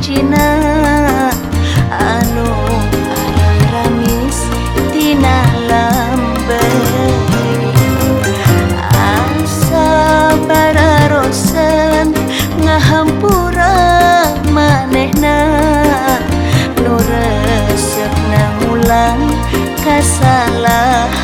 Cina anu ramis tina lambe asa bararosan ngahampura manehna nu resep ulang kasalahan.